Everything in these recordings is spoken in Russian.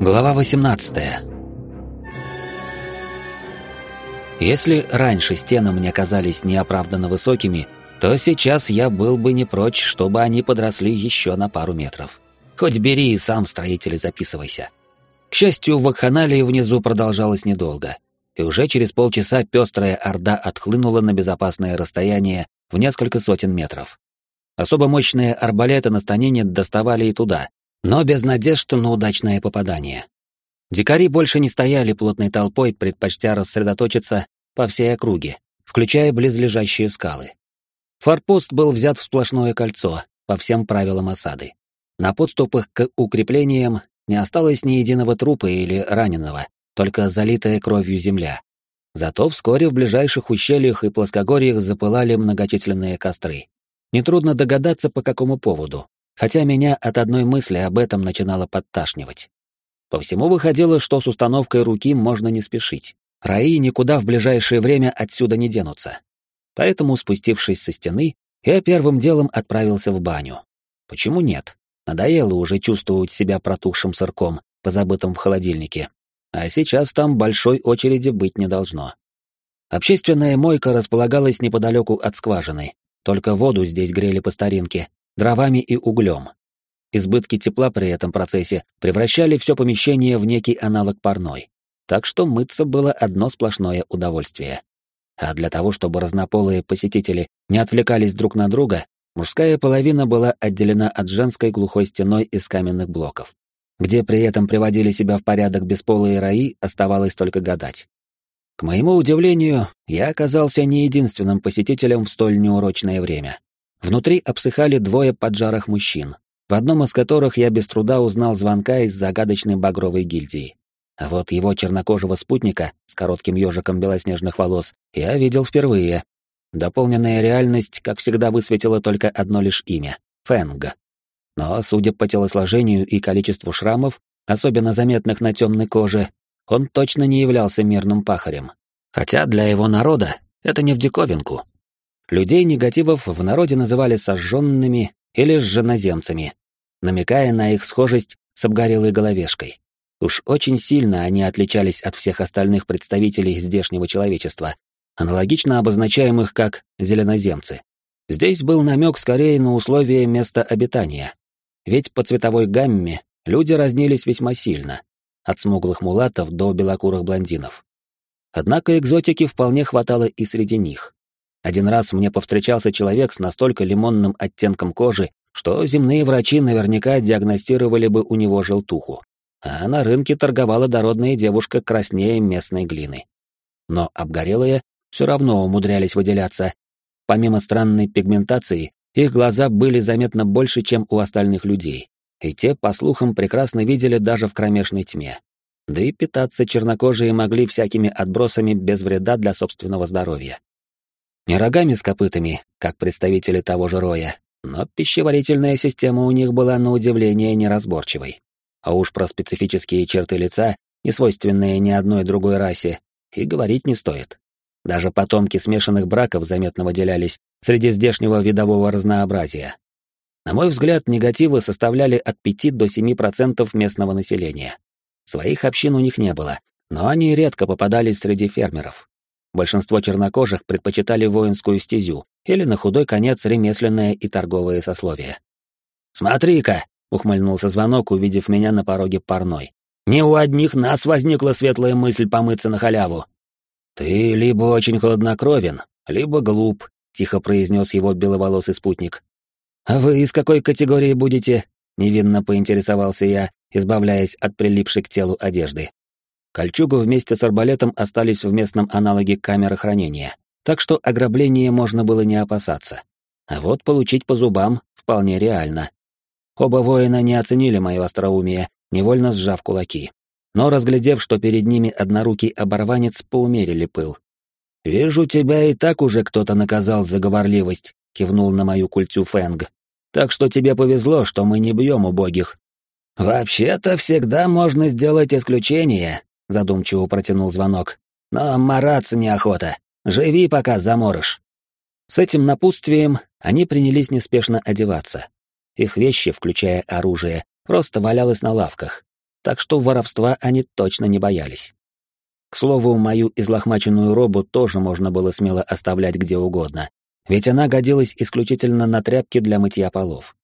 Глава 18 Если раньше стены мне казались неоправданно высокими, то сейчас я был бы не прочь, чтобы они подросли еще на пару метров. Хоть бери и сам строитель записывайся. К счастью, вакханалия внизу продолжалась недолго, и уже через полчаса пестрая орда отхлынула на безопасное расстояние в несколько сотен метров. Особо мощные арбалеты на станине доставали и туда, но без надежд на удачное попадание. Дикари больше не стояли плотной толпой, предпочтя рассредоточиться по всей округе, включая близлежащие скалы. Форпост был взят в сплошное кольцо, по всем правилам осады. На подступах к укреплениям не осталось ни единого трупа или раненого, только залитая кровью земля. Зато вскоре в ближайших ущельях и плоскогорьях запылали многочисленные костры. Нетрудно догадаться, по какому поводу хотя меня от одной мысли об этом начинало подташнивать. По всему выходило, что с установкой руки можно не спешить. Раи никуда в ближайшее время отсюда не денутся. Поэтому, спустившись со стены, я первым делом отправился в баню. Почему нет? Надоело уже чувствовать себя протухшим сырком, позабытым в холодильнике. А сейчас там большой очереди быть не должно. Общественная мойка располагалась неподалеку от скважины, только воду здесь грели по старинке, дровами и углем. Избытки тепла при этом процессе превращали все помещение в некий аналог парной. Так что мыться было одно сплошное удовольствие. А для того, чтобы разнополые посетители не отвлекались друг на друга, мужская половина была отделена от женской глухой стеной из каменных блоков. Где при этом приводили себя в порядок бесполые раи, оставалось только гадать. К моему удивлению, я оказался не единственным посетителем в столь неурочное время. Внутри обсыхали двое поджарых мужчин, в одном из которых я без труда узнал звонка из загадочной багровой гильдии. А вот его чернокожего спутника с коротким ежиком белоснежных волос я видел впервые. Дополненная реальность, как всегда, высветила только одно лишь имя — Фэнга. Но, судя по телосложению и количеству шрамов, особенно заметных на темной коже, он точно не являлся мирным пахарем. Хотя для его народа это не в диковинку. Людей негативов в народе называли сожженными или сженоземцами, намекая на их схожесть с обгорелой головешкой. Уж очень сильно они отличались от всех остальных представителей здешнего человечества, аналогично обозначаемых как зеленоземцы. Здесь был намек скорее на условия места обитания. Ведь по цветовой гамме люди разнились весьма сильно, от смуглых мулатов до белокурых блондинов. Однако экзотики вполне хватало и среди них. Один раз мне повстречался человек с настолько лимонным оттенком кожи, что земные врачи наверняка диагностировали бы у него желтуху. А на рынке торговала дородная девушка краснее местной глины. Но обгорелые все равно умудрялись выделяться. Помимо странной пигментации, их глаза были заметно больше, чем у остальных людей. И те, по слухам, прекрасно видели даже в кромешной тьме. Да и питаться чернокожие могли всякими отбросами без вреда для собственного здоровья. Не рогами с копытами, как представители того же роя, но пищеварительная система у них была на удивление неразборчивой. А уж про специфические черты лица, не свойственные ни одной другой расе, и говорить не стоит. Даже потомки смешанных браков заметно выделялись среди здешнего видового разнообразия. На мой взгляд, негативы составляли от 5 до 7% местного населения. Своих общин у них не было, но они редко попадались среди фермеров. Большинство чернокожих предпочитали воинскую стезю или на худой конец ремесленное и торговое сословие. «Смотри-ка!» — ухмыльнулся звонок, увидев меня на пороге парной. «Не у одних нас возникла светлая мысль помыться на халяву». «Ты либо очень хладнокровен, либо глуп», — тихо произнес его беловолосый спутник. «А вы из какой категории будете?» — невинно поинтересовался я, избавляясь от прилипшей к телу одежды. Кольчуга вместе с арбалетом остались в местном аналоге камеры хранения, так что ограбления можно было не опасаться. А вот получить по зубам вполне реально. Оба воина не оценили мое остроумие, невольно сжав кулаки. Но, разглядев, что перед ними однорукий оборванец, поумерили пыл. «Вижу, тебя и так уже кто-то наказал за говорливость», — кивнул на мою культю Фэнг. «Так что тебе повезло, что мы не бьем убогих». «Вообще-то всегда можно сделать исключение», задумчиво протянул звонок. Но мараться неохота. Живи, пока заморыш. С этим напутствием они принялись неспешно одеваться. Их вещи, включая оружие, просто валялось на лавках. так что воровства они точно не боялись. К слову, мою излохмаченную робу тоже можно было смело оставлять где угодно, ведь она годилась исключительно на тряпки для мытья полов.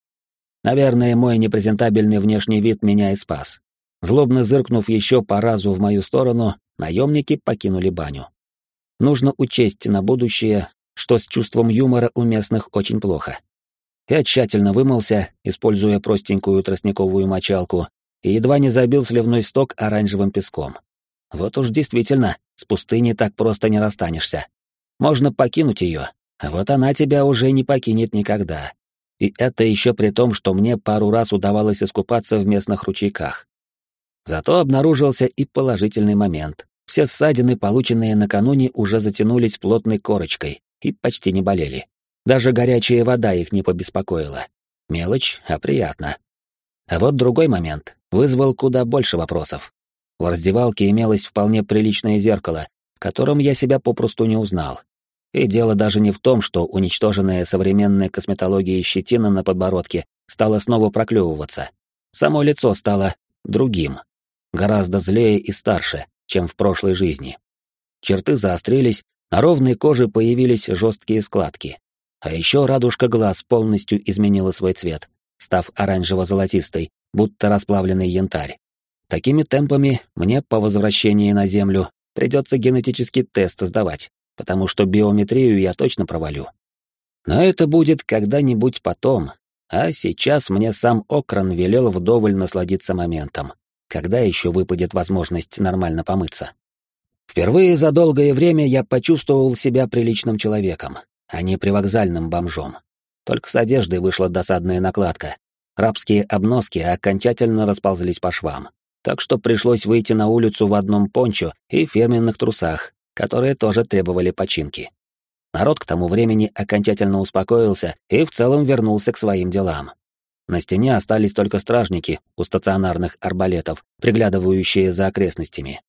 Наверное, мой непрезентабельный внешний вид меня и спас. Злобно зыркнув еще по разу в мою сторону, наемники покинули баню. Нужно учесть на будущее, что с чувством юмора у местных очень плохо. Я тщательно вымылся, используя простенькую тростниковую мочалку, и едва не забил сливной сток оранжевым песком. Вот уж действительно, с пустыней так просто не расстанешься. Можно покинуть ее, а вот она тебя уже не покинет никогда. И это еще при том, что мне пару раз удавалось искупаться в местных ручейках. Зато обнаружился и положительный момент. Все ссадины, полученные накануне, уже затянулись плотной корочкой и почти не болели. Даже горячая вода их не побеспокоила. Мелочь, а приятно. А вот другой момент вызвал куда больше вопросов. В раздевалке имелось вполне приличное зеркало, в котором я себя попросту не узнал. И дело даже не в том, что уничтоженная современной косметологией щетина на подбородке стала снова проклевываться. Само лицо стало другим, гораздо злее и старше, чем в прошлой жизни. Черты заострились, на ровной коже появились жесткие складки. А еще радужка глаз полностью изменила свой цвет, став оранжево-золотистой, будто расплавленный янтарь. Такими темпами мне по возвращении на Землю придется генетический тест сдавать, потому что биометрию я точно провалю. Но это будет когда-нибудь потом, а сейчас мне сам Окран велел вдоволь насладиться моментом. Когда еще выпадет возможность нормально помыться? Впервые за долгое время я почувствовал себя приличным человеком, а не привокзальным бомжом. Только с одеждой вышла досадная накладка. Рабские обноски окончательно расползлись по швам так что пришлось выйти на улицу в одном пончо и фирменных трусах, которые тоже требовали починки. Народ к тому времени окончательно успокоился и в целом вернулся к своим делам. На стене остались только стражники у стационарных арбалетов, приглядывающие за окрестностями.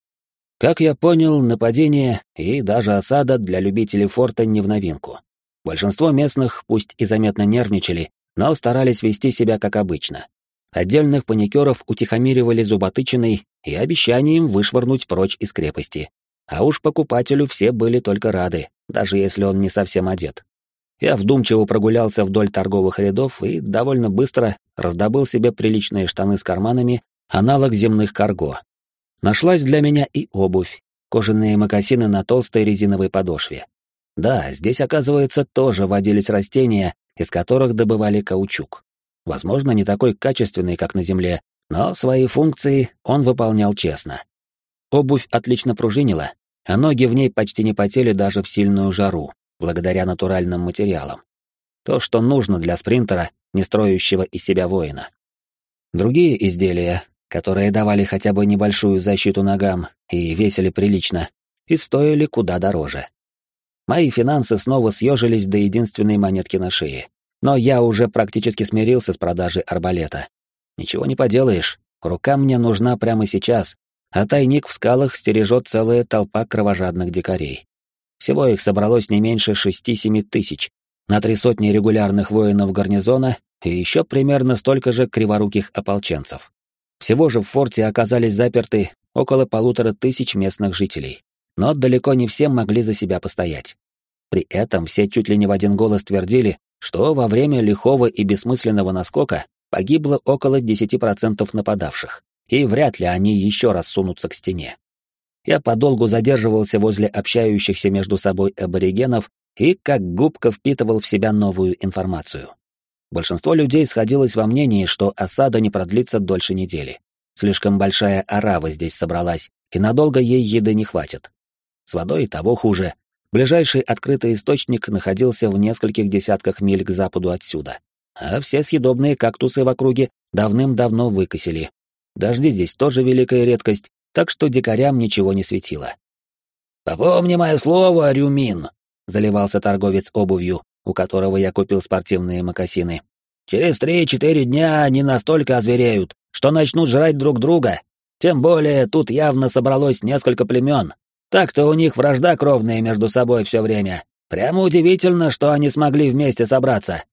Как я понял, нападение и даже осада для любителей форта не в новинку. Большинство местных, пусть и заметно нервничали, но старались вести себя как обычно. Отдельных паникеров утихомиривали зуботычиной и обещанием вышвырнуть прочь из крепости. А уж покупателю все были только рады, даже если он не совсем одет. Я вдумчиво прогулялся вдоль торговых рядов и довольно быстро раздобыл себе приличные штаны с карманами, аналог земных карго. Нашлась для меня и обувь, кожаные мокасины на толстой резиновой подошве. Да, здесь, оказывается, тоже водились растения, из которых добывали каучук. Возможно, не такой качественный, как на Земле, но свои функции он выполнял честно. Обувь отлично пружинила, а ноги в ней почти не потели даже в сильную жару, благодаря натуральным материалам. То, что нужно для спринтера, не строящего из себя воина. Другие изделия, которые давали хотя бы небольшую защиту ногам и весили прилично, и стоили куда дороже. Мои финансы снова съежились до единственной монетки на шее. Но я уже практически смирился с продажей арбалета. Ничего не поделаешь, рука мне нужна прямо сейчас, а тайник в скалах стережет целая толпа кровожадных дикарей. Всего их собралось не меньше шести-семи тысяч, на три сотни регулярных воинов гарнизона и еще примерно столько же криворуких ополченцев. Всего же в форте оказались заперты около полутора тысяч местных жителей, но далеко не все могли за себя постоять. При этом все чуть ли не в один голос твердили, что во время лихого и бессмысленного наскока погибло около 10% нападавших, и вряд ли они еще раз сунутся к стене. Я подолгу задерживался возле общающихся между собой аборигенов и как губка впитывал в себя новую информацию. Большинство людей сходилось во мнении, что осада не продлится дольше недели. Слишком большая арава здесь собралась, и надолго ей еды не хватит. С водой того хуже, Ближайший открытый источник находился в нескольких десятках миль к западу отсюда, а все съедобные кактусы в округе давным-давно выкосили. Дожди здесь тоже великая редкость, так что дикарям ничего не светило. «Попомни мое слово, Рюмин!» — заливался торговец обувью, у которого я купил спортивные мокасины. «Через три-четыре дня они настолько озвереют, что начнут жрать друг друга. Тем более тут явно собралось несколько племен, так-то у них вражда кровная между собой все время. Прямо удивительно, что они смогли вместе собраться.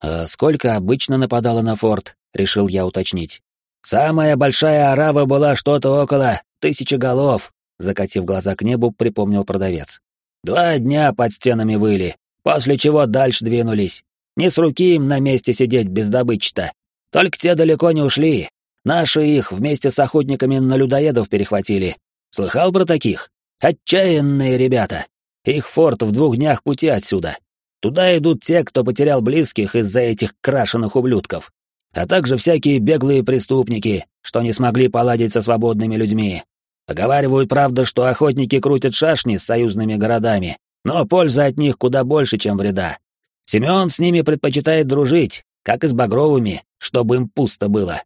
А сколько обычно нападало на форт, решил я уточнить. Самая большая арава была что-то около тысячи голов, закатив глаза к небу, припомнил продавец. Два дня под стенами выли, после чего дальше двинулись. Не с руки им на месте сидеть без добычи-то. Только те далеко не ушли. Наши их вместе с охотниками на людоедов перехватили. Слыхал про таких? Отчаянные ребята. Их форт в двух днях пути отсюда. Туда идут те, кто потерял близких из-за этих крашеных ублюдков, а также всякие беглые преступники, что не смогли поладить со свободными людьми. Поговаривают, правда, что охотники крутят шашни с союзными городами, но польза от них куда больше, чем вреда. Семен с ними предпочитает дружить, как и с Багровыми, чтобы им пусто было.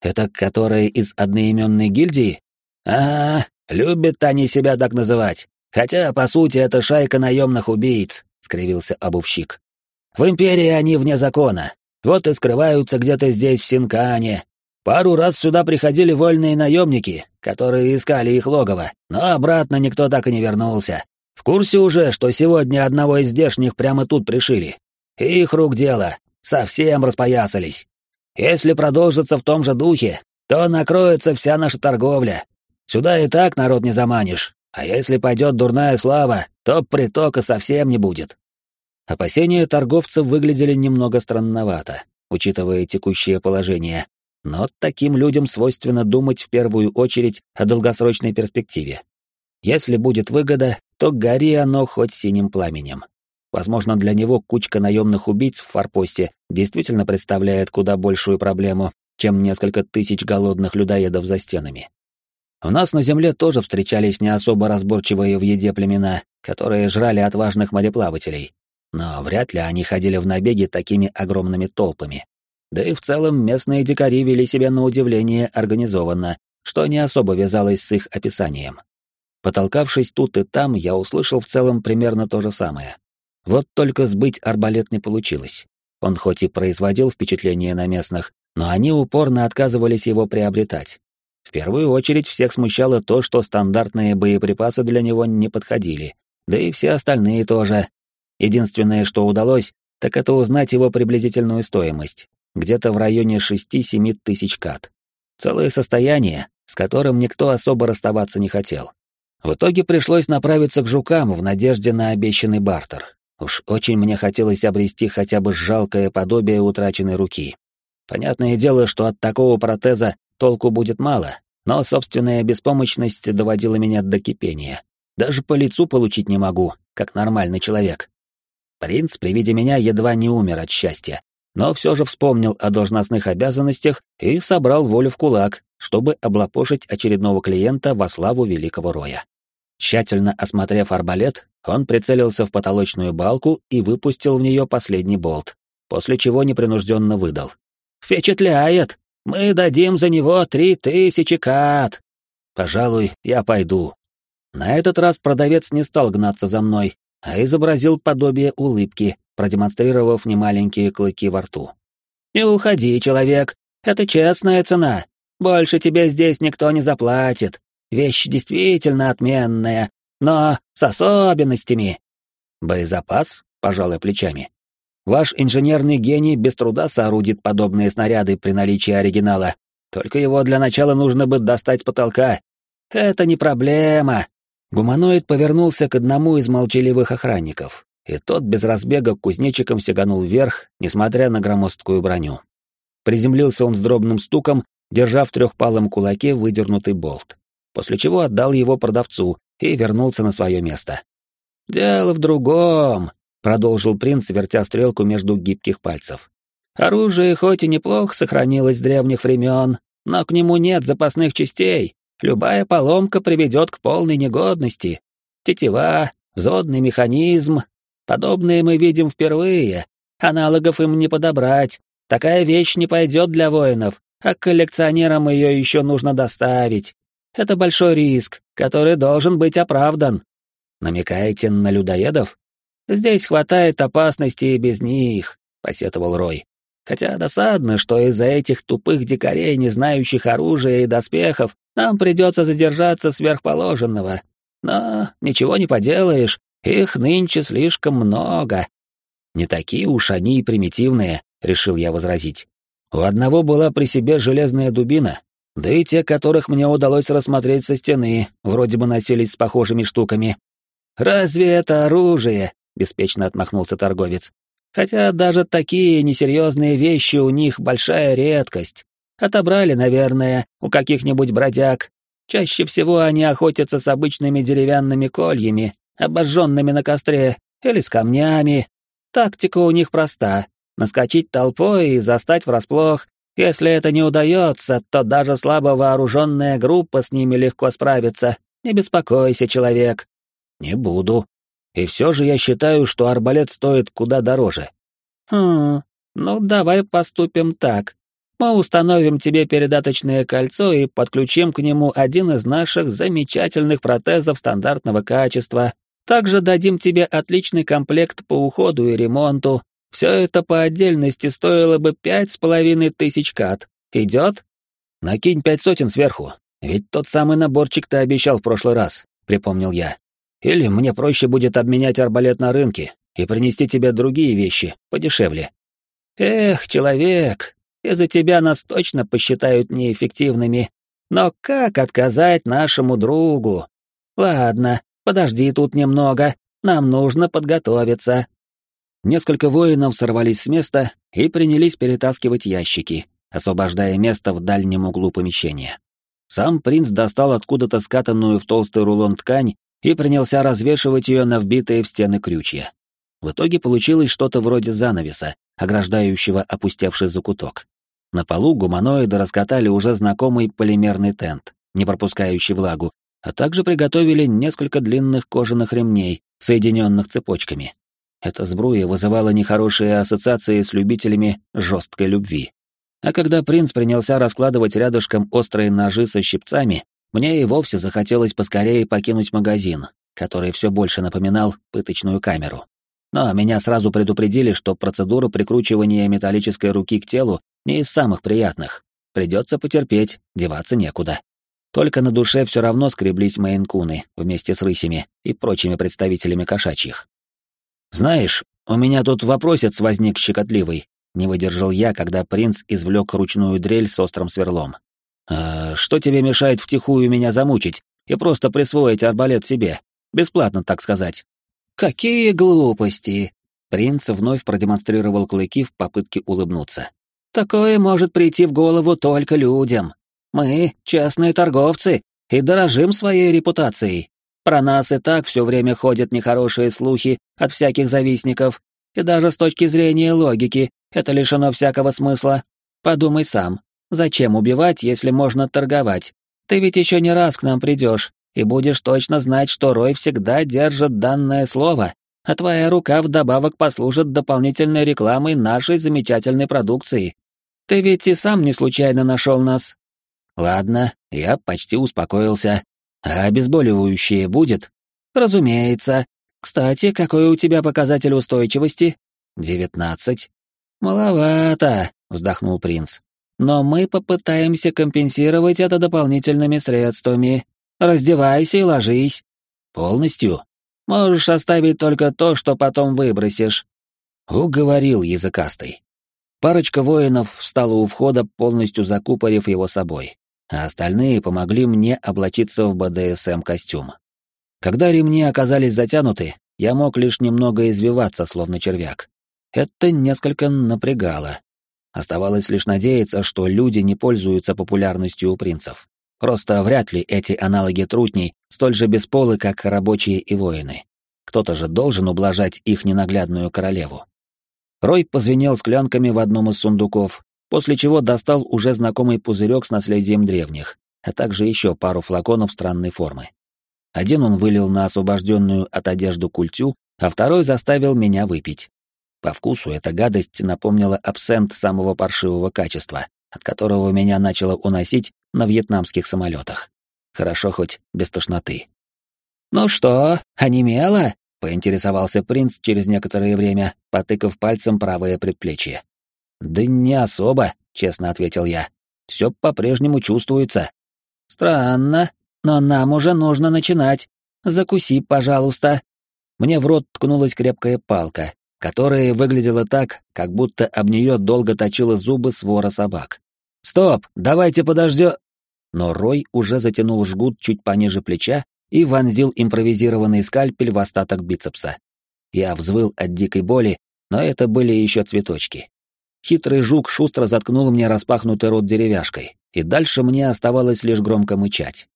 Это которые из одноименной гильдии? Ага, любят они себя так называть. Хотя, по сути, это шайка наемных убийц, — скривился обувщик. В Империи они вне закона. Вот и скрываются где-то здесь, в Синкане. Пару раз сюда приходили вольные наемники, которые искали их логово, но обратно никто так и не вернулся. В курсе уже, что сегодня одного из здешних прямо тут пришили. Их рук дело, совсем распоясались. Если продолжится в том же духе, то накроется вся наша торговля. Сюда и так народ не заманишь, а если пойдет дурная слава, то притока совсем не будет. Опасения торговцев выглядели немного странновато, учитывая текущее положение, но таким людям свойственно думать в первую очередь о долгосрочной перспективе. Если будет выгода, то гори оно хоть синим пламенем. Возможно, для него кучка наемных убийц в форпосте действительно представляет куда большую проблему, чем несколько тысяч голодных людоедов за стенами. У нас на земле тоже встречались не особо разборчивые в еде племена, которые жрали отважных мореплавателей. Но вряд ли они ходили в набеги такими огромными толпами. Да и в целом местные дикари вели себя на удивление организованно, что не особо вязалось с их описанием. Потолкавшись тут и там, я услышал в целом примерно то же самое. Вот только сбыть арбалет не получилось. Он хоть и производил впечатление на местных, но они упорно отказывались его приобретать. В первую очередь всех смущало то, что стандартные боеприпасы для него не подходили, да и все остальные тоже. Единственное, что удалось, так это узнать его приблизительную стоимость, где-то в районе 6-7 тысяч кат. Целое состояние, с которым никто особо расставаться не хотел. В итоге пришлось направиться к жукам в надежде на обещанный бартер. Уж очень мне хотелось обрести хотя бы жалкое подобие утраченной руки. Понятное дело, что от такого протеза толку будет мало, но собственная беспомощность доводила меня до кипения. Даже по лицу получить не могу, как нормальный человек. Принц при виде меня едва не умер от счастья, но все же вспомнил о должностных обязанностях и собрал волю в кулак, чтобы облапошить очередного клиента во славу великого роя. Тщательно осмотрев арбалет, он прицелился в потолочную балку и выпустил в нее последний болт, после чего непринужденно выдал. «Впечатляет! Мы дадим за него три тысячи кат. Пожалуй, я пойду. На этот раз продавец не стал гнаться за мной, а изобразил подобие улыбки, продемонстрировав немаленькие клыки во рту. «Не уходи, человек, это честная цена. Больше тебе здесь никто не заплатит. Вещь действительно отменная, но с особенностями». «Боезапас?» — пожалуй плечами. Ваш инженерный гений без труда соорудит подобные снаряды при наличии оригинала. Только его для начала нужно бы достать с потолка. Это не проблема. Гуманоид повернулся к одному из молчаливых охранников, и тот без разбега кузнечиком сиганул вверх, несмотря на громоздкую броню. Приземлился он с дробным стуком, держа в трехпалом кулаке выдернутый болт, после чего отдал его продавцу и вернулся на свое место. «Дело в другом», продолжил принц, вертя стрелку между гибких пальцев. Оружие хоть и неплохо сохранилось с древних времен, но к нему нет запасных частей. Любая поломка приведет к полной негодности. Тетива, взводный механизм. Подобные мы видим впервые. Аналогов им не подобрать. Такая вещь не пойдет для воинов, а коллекционерам ее еще нужно доставить. Это большой риск, который должен быть оправдан. Намекаете на людоедов? Здесь хватает опасности и без них, посетовал Рой. Хотя досадно, что из-за этих тупых дикарей, не знающих оружия и доспехов, нам придется задержаться сверхположенного. Но ничего не поделаешь, их нынче слишком много. Не такие уж они и примитивные, решил я возразить. У одного была при себе железная дубина, да и те, которых мне удалось рассмотреть со стены, вроде бы носились с похожими штуками. «Разве это оружие?» — беспечно отмахнулся торговец. «Хотя даже такие несерьезные вещи у них большая редкость. Отобрали, наверное, у каких-нибудь бродяг. Чаще всего они охотятся с обычными деревянными кольями, обожженными на костре, или с камнями. Тактика у них проста — наскочить толпой и застать врасплох. Если это не удается, то даже слабо вооруженная группа с ними легко справится. Не беспокойся, человек. Не буду. И все же я считаю, что арбалет стоит куда дороже. Хм, ну давай поступим так. Мы установим тебе передаточное кольцо и подключим к нему один из наших замечательных протезов стандартного качества. Также дадим тебе отличный комплект по уходу и ремонту. Все это по отдельности стоило бы пять с половиной тысяч кат. Идет? Накинь пять сотен сверху. Ведь тот самый наборчик ты обещал в прошлый раз, припомнил я. Или мне проще будет обменять арбалет на рынке и принести тебе другие вещи, подешевле. Эх, человек, из-за тебя нас точно посчитают неэффективными. Но как отказать нашему другу? Ладно, подожди тут немного, нам нужно подготовиться. Несколько воинов сорвались с места и принялись перетаскивать ящики, освобождая место в дальнем углу помещения. Сам принц достал откуда-то скатанную в толстый рулон ткань и принялся развешивать ее на вбитые в стены крючья. В итоге получилось что-то вроде занавеса, ограждающего опустевший закуток. На полу гуманоиды раскатали уже знакомый полимерный тент, не пропускающий влагу, а также приготовили несколько длинных кожаных ремней, соединенных цепочками. Эта сбруя вызывала нехорошие ассоциации с любителями жесткой любви. А когда принц принялся раскладывать рядышком острые ножи со щипцами, мне и вовсе захотелось поскорее покинуть магазин, который все больше напоминал пыточную камеру. Но меня сразу предупредили, что процедура прикручивания металлической руки к телу не из самых приятных. Придется потерпеть, деваться некуда. Только на душе все равно скреблись мейнкуны вместе с рысями и прочими представителями кошачьих. «Знаешь, у меня тут вопросец возник щекотливый», — не выдержал я, когда принц извлек ручную дрель с острым сверлом. «А что тебе мешает втихую меня замучить и просто присвоить арбалет себе? Бесплатно, так сказать». «Какие глупости!» Принц вновь продемонстрировал клыки в попытке улыбнуться. «Такое может прийти в голову только людям. Мы — частные торговцы и дорожим своей репутацией. Про нас и так все время ходят нехорошие слухи от всяких завистников, и даже с точки зрения логики это лишено всякого смысла. Подумай сам, Зачем убивать, если можно торговать? Ты ведь еще не раз к нам придешь, и будешь точно знать, что Рой всегда держит данное слово, а твоя рука вдобавок послужит дополнительной рекламой нашей замечательной продукции. Ты ведь и сам не случайно нашел нас. Ладно, я почти успокоился. А обезболивающее будет? Разумеется. Кстати, какой у тебя показатель устойчивости? Девятнадцать. Маловато, вздохнул принц. Но мы попытаемся компенсировать это дополнительными средствами. Раздевайся и ложись. Полностью. Можешь оставить только то, что потом выбросишь. Уговорил языкастый. Парочка воинов встала у входа, полностью закупорив его собой, а остальные помогли мне облачиться в БДСМ-костюм. Когда ремни оказались затянуты, я мог лишь немного извиваться, словно червяк. Это несколько напрягало. Оставалось лишь надеяться, что люди не пользуются популярностью у принцев. Просто вряд ли эти аналоги трутней столь же бесполы, как рабочие и воины. Кто-то же должен ублажать их ненаглядную королеву. Рой позвенел склянками в одном из сундуков, после чего достал уже знакомый пузырек с наследием древних, а также еще пару флаконов странной формы. Один он вылил на освобожденную от одежды культю, а второй заставил меня выпить. По вкусу эта гадость напомнила абсент самого паршивого качества, от которого меня начало уносить на вьетнамских самолетах. Хорошо хоть без тошноты. «Ну что, онемело?» — поинтересовался принц через некоторое время, потыкав пальцем правое предплечье. «Да не особо», — честно ответил я. «Все по-прежнему чувствуется». «Странно, но нам уже нужно начинать. Закуси, пожалуйста». Мне в рот ткнулась крепкая палка, которая выглядела так, как будто об нее долго точила зубы свора собак. «Стоп! Давайте подождем!» Но Рой уже затянул жгут чуть пониже плеча и вонзил импровизированный скальпель в остаток бицепса. Я взвыл от дикой боли, но это были еще цветочки. Хитрый жук шустро заткнул мне распахнутый рот деревяшкой, и дальше мне оставалось лишь громко мычать.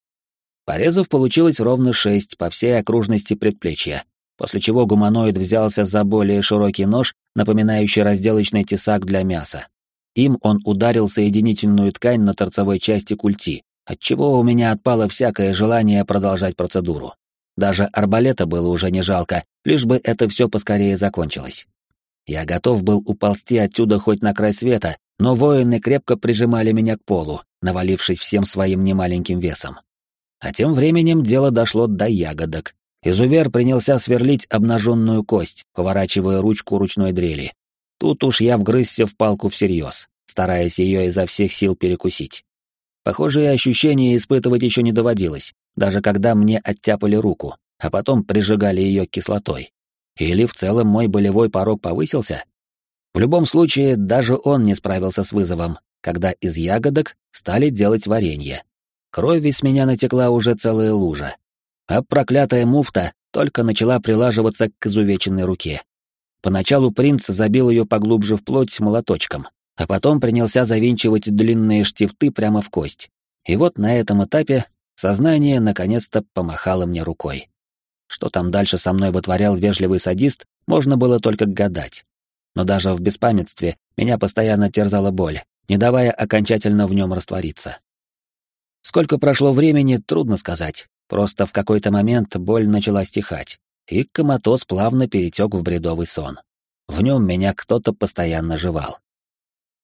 Порезов получилось ровно шесть по всей окружности предплечья, после чего гуманоид взялся за более широкий нож, напоминающий разделочный тесак для мяса. Им он ударил соединительную ткань на торцевой части культи, отчего у меня отпало всякое желание продолжать процедуру. Даже арбалета было уже не жалко, лишь бы это все поскорее закончилось. Я готов был уползти отсюда хоть на край света, но воины крепко прижимали меня к полу, навалившись всем своим немаленьким весом. А тем временем дело дошло до ягодок. Изувер принялся сверлить обнаженную кость, поворачивая ручку ручной дрели. Тут уж я вгрызся в палку всерьез, стараясь ее изо всех сил перекусить. Похожие ощущения испытывать еще не доводилось, даже когда мне оттяпали руку, а потом прижигали ее кислотой. Или в целом мой болевой порог повысился? В любом случае, даже он не справился с вызовом, когда из ягодок стали делать варенье. Крови с меня натекла уже целая лужа. А проклятая муфта только начала прилаживаться к изувеченной руке. Поначалу принц забил ее поглубже в плоть молоточком, а потом принялся завинчивать длинные штифты прямо в кость. И вот на этом этапе сознание наконец-то помахало мне рукой. Что там дальше со мной вытворял вежливый садист, можно было только гадать. Но даже в беспамятстве меня постоянно терзала боль, не давая окончательно в нем раствориться. Сколько прошло времени, трудно сказать. Просто в какой-то момент боль начала стихать, и коматоз плавно перетек в бредовый сон. В нем меня кто-то постоянно жевал.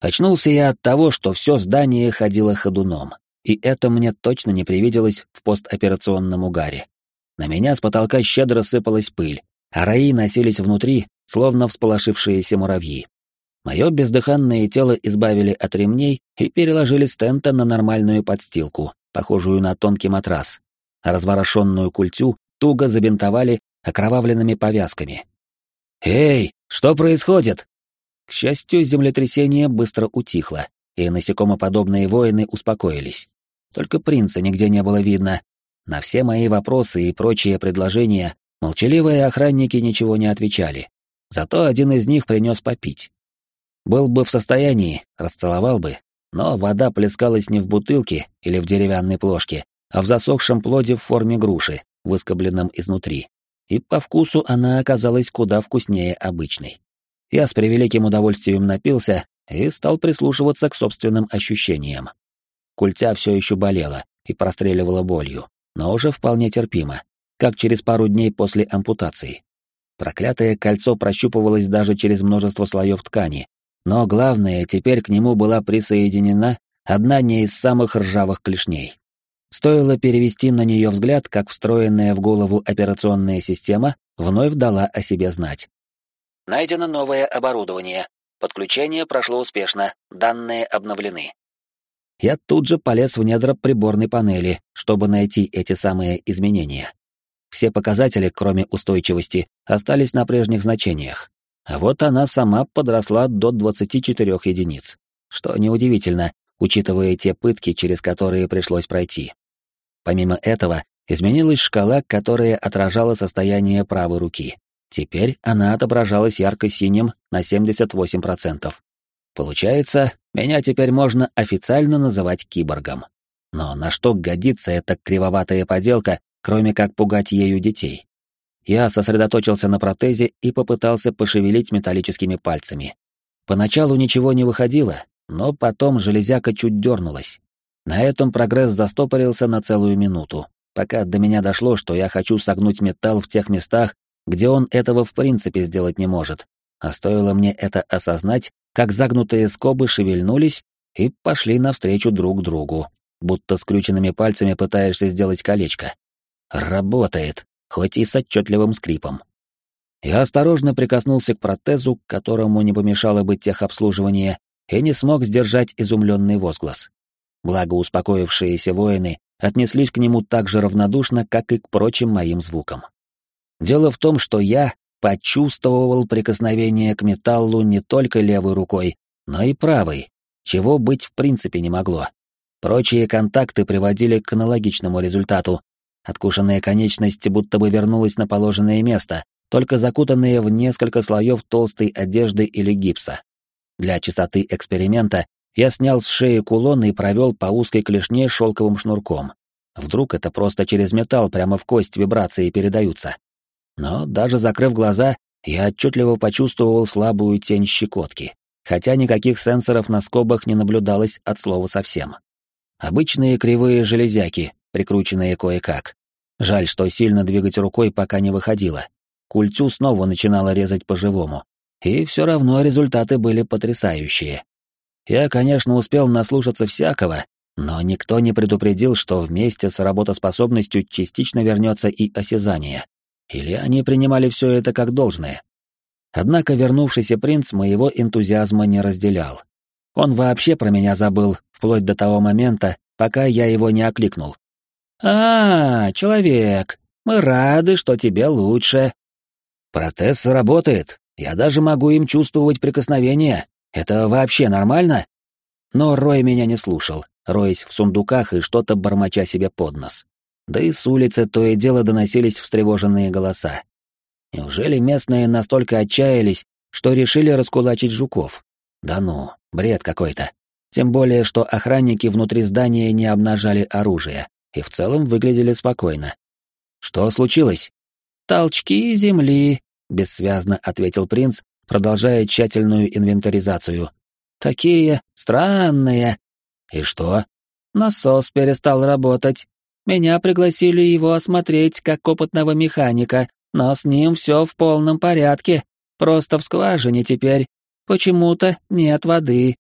Очнулся я от того, что все здание ходило ходуном, и это мне точно не привиделось в постоперационном угаре. На меня с потолка щедро сыпалась пыль, а раи носились внутри, словно всполошившиеся муравьи. Мое бездыханное тело избавили от ремней и переложили с тента на нормальную подстилку, похожую на тонкий матрас. Разворошенную культю туго забинтовали окровавленными повязками. «Эй, что происходит?» К счастью, землетрясение быстро утихло, и насекомоподобные воины успокоились. Только принца нигде не было видно, на все мои вопросы и прочие предложения молчаливые охранники ничего не отвечали. Зато один из них принес попить. Был бы в состоянии, расцеловал бы, но вода плескалась не в бутылке или в деревянной плошке, а в засохшем плоде в форме груши, выскобленном изнутри. И по вкусу она оказалась куда вкуснее обычной. Я с превеликим удовольствием напился и стал прислушиваться к собственным ощущениям. Культя все еще болела и простреливала болью но уже вполне терпимо, как через пару дней после ампутации. Проклятое кольцо прощупывалось даже через множество слоев ткани, но главное, теперь к нему была присоединена одна не из самых ржавых клешней. Стоило перевести на нее взгляд, как встроенная в голову операционная система вновь дала о себе знать. Найдено новое оборудование. Подключение прошло успешно, данные обновлены я тут же полез в недра приборной панели, чтобы найти эти самые изменения. Все показатели, кроме устойчивости, остались на прежних значениях. А вот она сама подросла до 24 единиц. Что неудивительно, учитывая те пытки, через которые пришлось пройти. Помимо этого, изменилась шкала, которая отражала состояние правой руки. Теперь она отображалась ярко-синим на 78%. Получается, меня теперь можно официально называть киборгом. Но на что годится эта кривоватая поделка, кроме как пугать ею детей? Я сосредоточился на протезе и попытался пошевелить металлическими пальцами. Поначалу ничего не выходило, но потом железяка чуть дернулась. На этом прогресс застопорился на целую минуту, пока до меня дошло, что я хочу согнуть металл в тех местах, где он этого в принципе сделать не может. А стоило мне это осознать, как загнутые скобы шевельнулись и пошли навстречу друг другу, будто скрюченными пальцами пытаешься сделать колечко. Работает, хоть и с отчетливым скрипом. Я осторожно прикоснулся к протезу, которому не помешало бы техобслуживание, и не смог сдержать изумленный возглас. Благо успокоившиеся воины отнеслись к нему так же равнодушно, как и к прочим моим звукам. Дело в том, что я почувствовал прикосновение к металлу не только левой рукой, но и правой, чего быть в принципе не могло. Прочие контакты приводили к аналогичному результату. Откушенная конечность будто бы вернулась на положенное место, только закутанные в несколько слоев толстой одежды или гипса. Для чистоты эксперимента я снял с шеи кулон и провел по узкой клешне шелковым шнурком. Вдруг это просто через металл прямо в кость вибрации передаются. Но даже закрыв глаза, я отчетливо почувствовал слабую тень щекотки, хотя никаких сенсоров на скобах не наблюдалось от слова совсем. Обычные кривые железяки, прикрученные кое-как. Жаль, что сильно двигать рукой пока не выходило. Культю снова начинала резать по-живому. И все равно результаты были потрясающие. Я, конечно, успел наслушаться всякого, но никто не предупредил, что вместе с работоспособностью частично вернется и осязание. Или они принимали все это как должное. Однако вернувшийся принц моего энтузиазма не разделял. Он вообще про меня забыл, вплоть до того момента, пока я его не окликнул. «А, человек, мы рады, что тебе лучше». «Протез работает, я даже могу им чувствовать прикосновение. Это вообще нормально?» Но Рой меня не слушал, роясь в сундуках и что-то бормоча себе под нос. Да и с улицы то и дело доносились встревоженные голоса. Неужели местные настолько отчаялись, что решили раскулачить жуков? Да ну, бред какой-то. Тем более, что охранники внутри здания не обнажали оружие и в целом выглядели спокойно. Что случилось? Толчки земли, бессвязно ответил принц, продолжая тщательную инвентаризацию. Такие странные. И что? Насос перестал работать. Меня пригласили его осмотреть как опытного механика, но с ним все в полном порядке. Просто в скважине теперь. Почему-то нет воды.